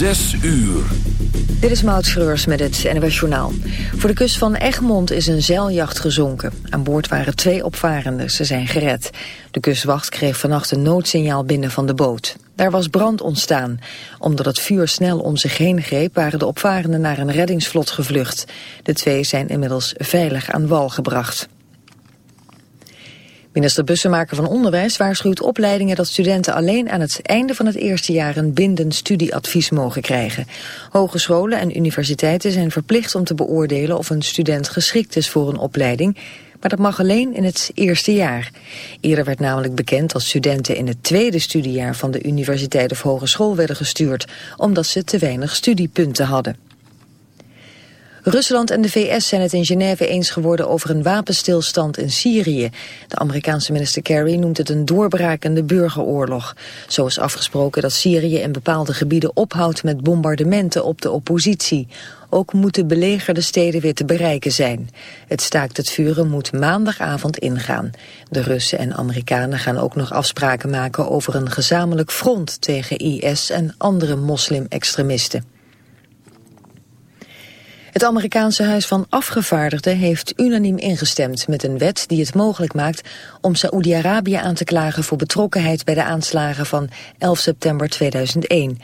Zes uur. Dit is Maud Schreurs met het NWS Journaal. Voor de kust van Egmond is een zeiljacht gezonken. Aan boord waren twee opvarenden, ze zijn gered. De kustwacht kreeg vannacht een noodsignaal binnen van de boot. Daar was brand ontstaan. Omdat het vuur snel om zich heen greep... waren de opvarenden naar een reddingsvlot gevlucht. De twee zijn inmiddels veilig aan wal gebracht. Minister Bussemaker van Onderwijs waarschuwt opleidingen dat studenten alleen aan het einde van het eerste jaar een bindend studieadvies mogen krijgen. Hogescholen en universiteiten zijn verplicht om te beoordelen of een student geschikt is voor een opleiding, maar dat mag alleen in het eerste jaar. Eerder werd namelijk bekend dat studenten in het tweede studiejaar van de universiteit of hogeschool werden gestuurd, omdat ze te weinig studiepunten hadden. Rusland en de VS zijn het in Genève eens geworden over een wapenstilstand in Syrië. De Amerikaanse minister Kerry noemt het een doorbrakende burgeroorlog. Zo is afgesproken dat Syrië in bepaalde gebieden ophoudt met bombardementen op de oppositie. Ook moeten belegerde steden weer te bereiken zijn. Het staakt het vuren moet maandagavond ingaan. De Russen en Amerikanen gaan ook nog afspraken maken over een gezamenlijk front tegen IS en andere moslim-extremisten. Het Amerikaanse Huis van Afgevaardigden heeft unaniem ingestemd met een wet die het mogelijk maakt om Saoedi-Arabië aan te klagen voor betrokkenheid bij de aanslagen van 11 september 2001.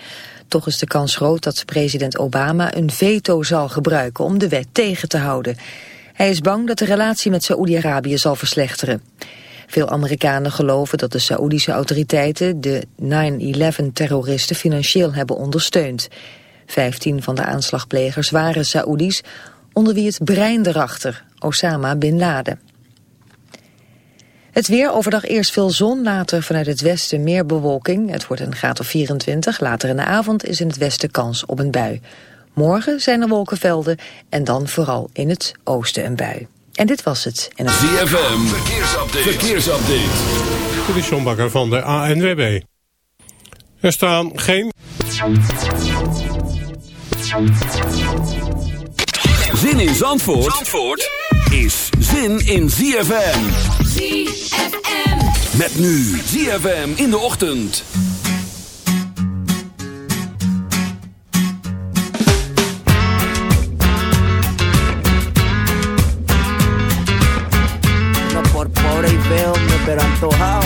Toch is de kans groot dat president Obama een veto zal gebruiken om de wet tegen te houden. Hij is bang dat de relatie met Saoedi-Arabië zal verslechteren. Veel Amerikanen geloven dat de Saoedische autoriteiten de 9-11-terroristen financieel hebben ondersteund. Vijftien van de aanslagplegers waren Saoedi's, onder wie het brein erachter, Osama Bin Laden. Het weer overdag eerst veel zon, later vanuit het westen meer bewolking. Het wordt een graad of 24. Later in de avond is in het westen kans op een bui. Morgen zijn er wolkenvelden en dan vooral in het oosten een bui. En dit was het. En het... ZFM, verkeersupdate. verkeersupdate. Dit is John Bakker van de ANWB. Er staan geen... Zin in Zandvoort, Zandvoort is zin in ZFM. ZFM. Met nu ZFM in de ochtend. No por pobre y feo, pero antojado.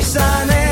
Sunny.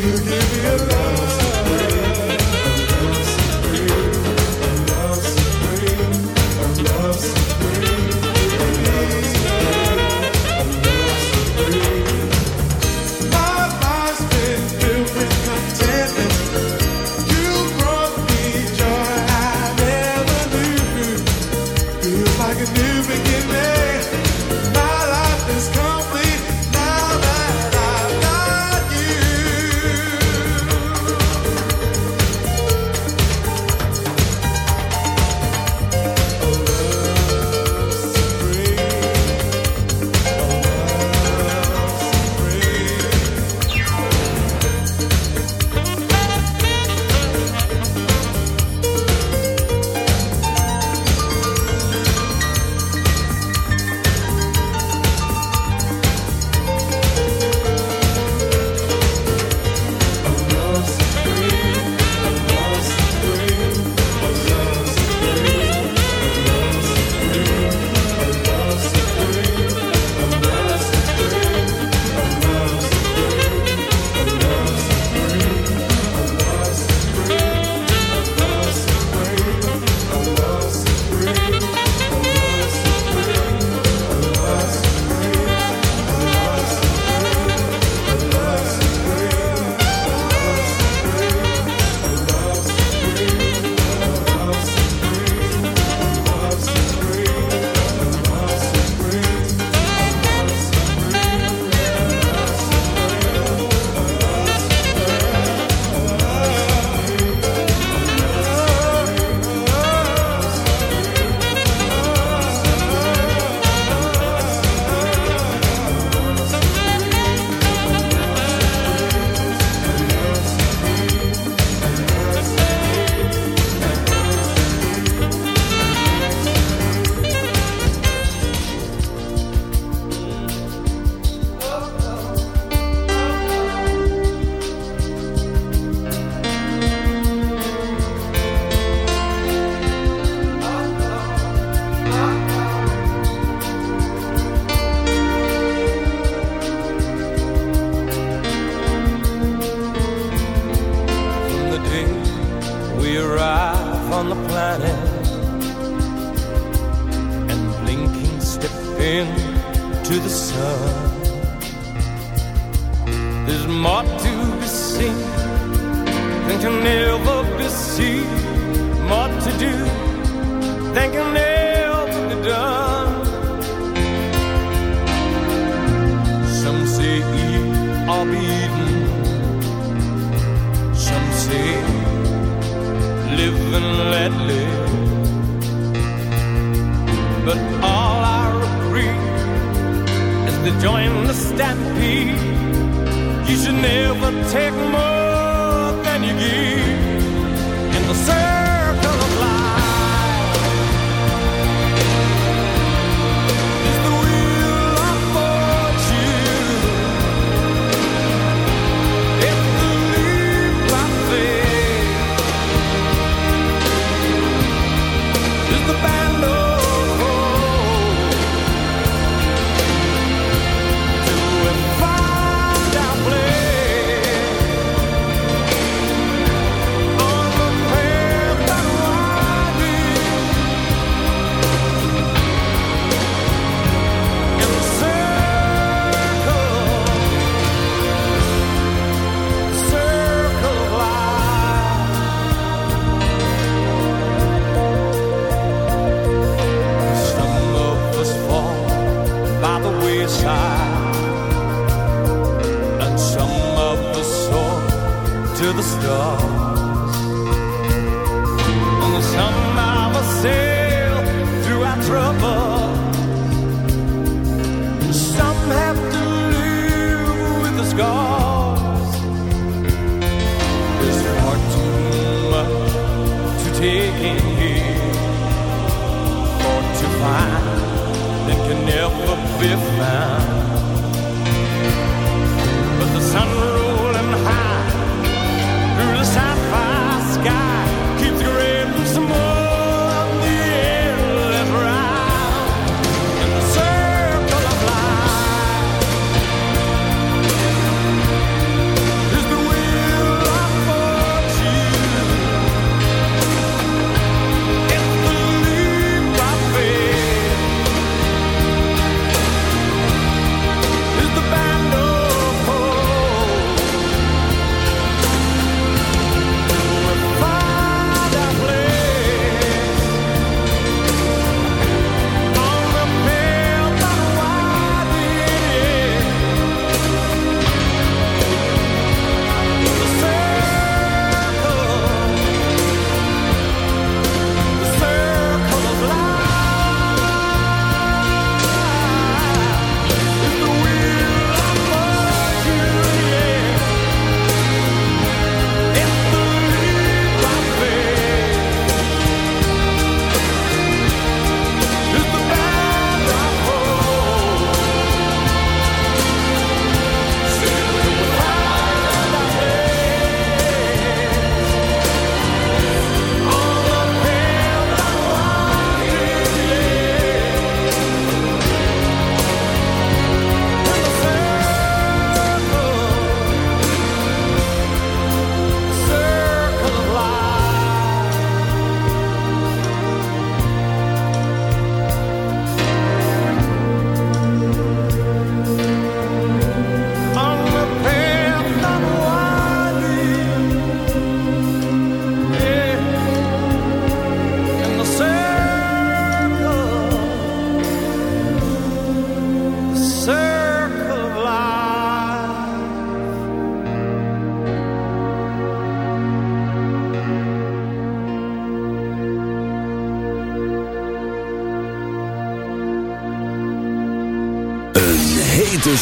you give me a love?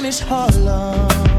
Spanish Harlem.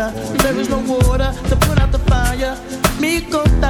water. There is no water to put out. Me contar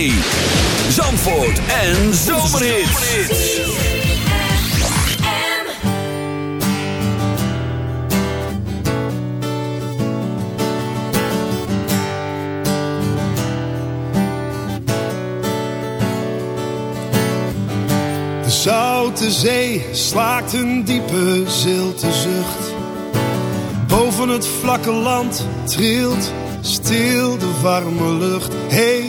Zee, Zandvoort en Zomerhits. De zoute zee slaakt een diepe zilte zucht. Boven het vlakke land trilt stil de warme lucht. Hey,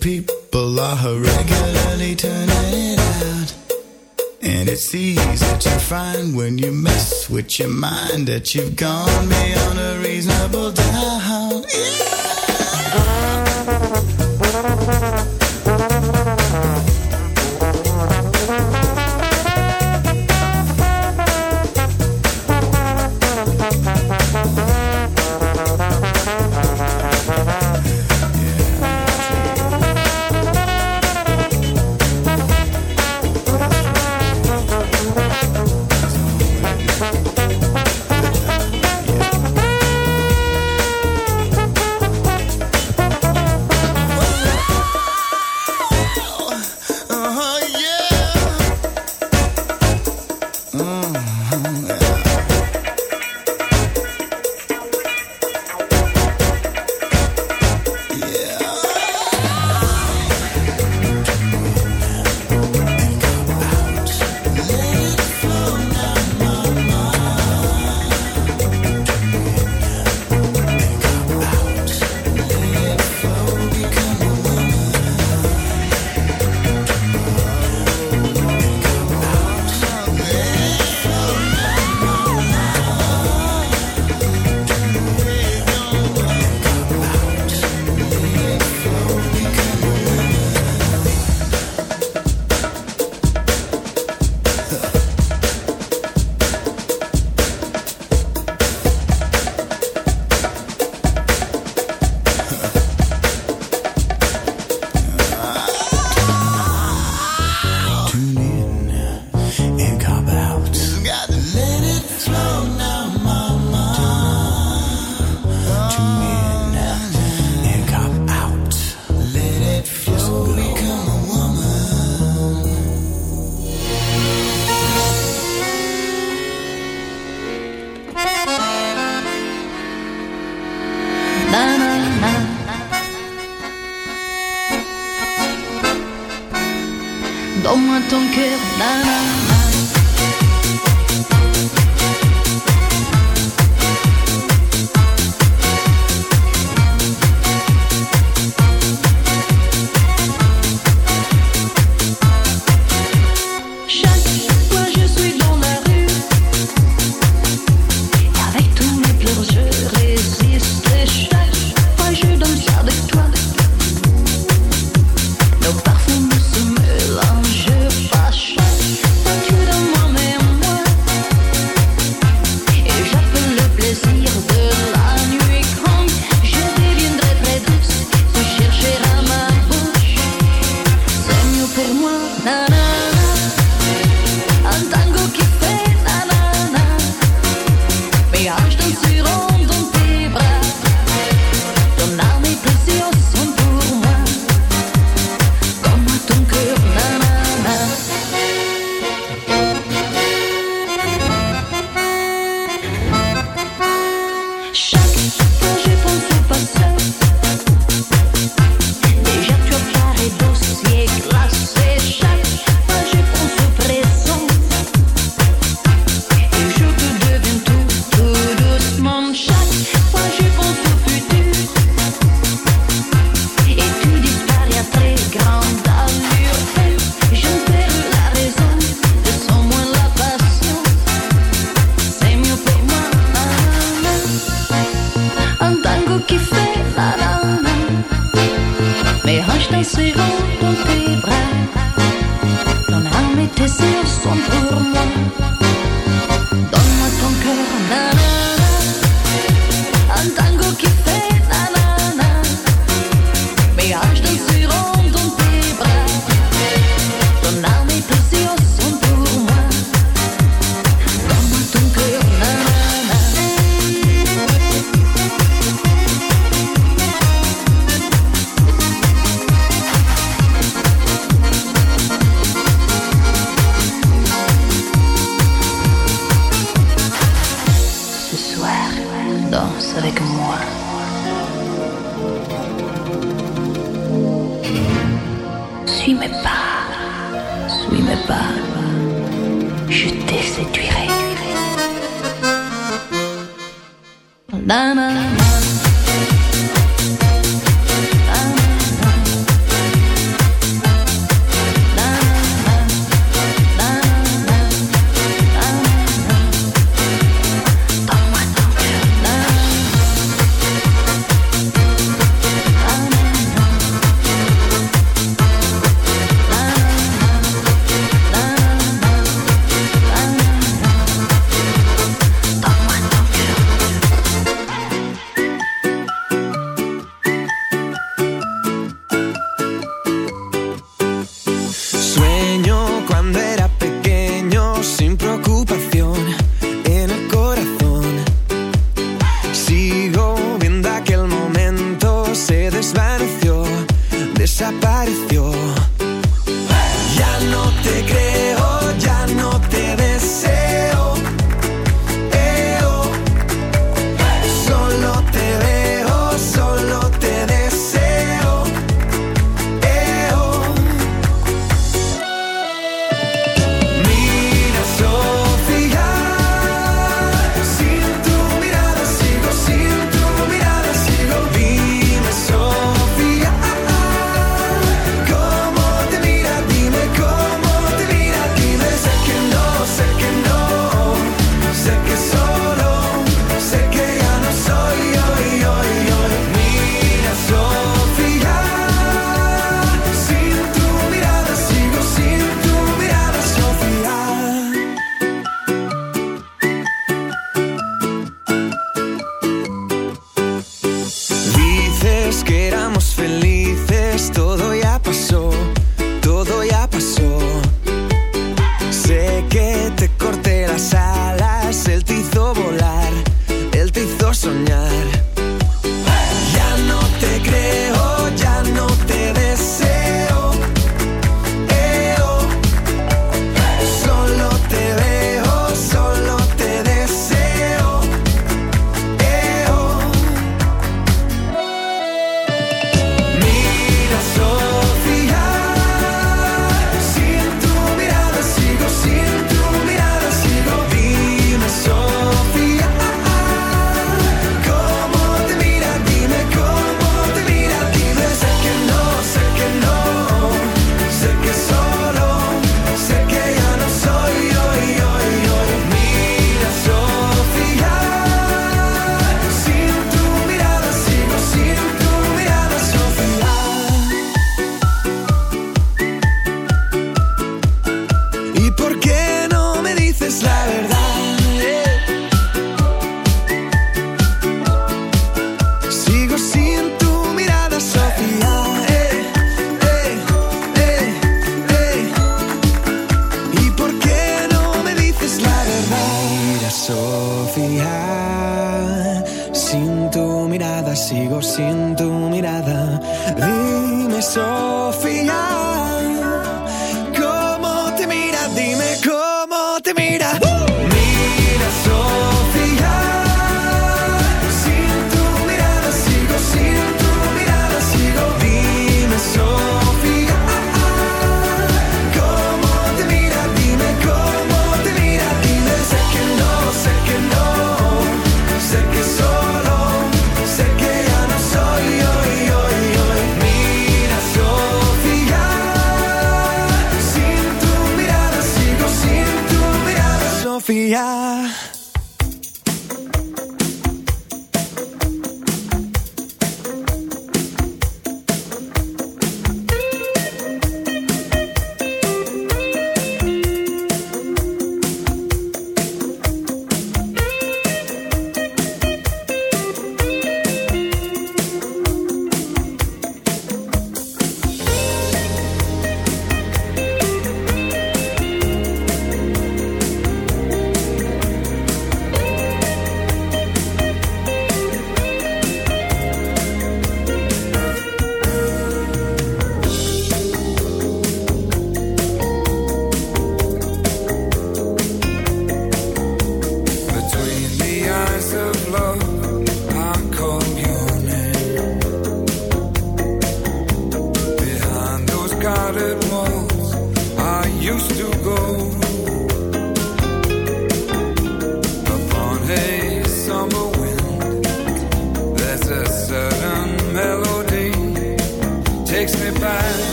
people are regularly turning it out. And it's easy to find when you mess with your mind that you've gone beyond a reasonable doubt.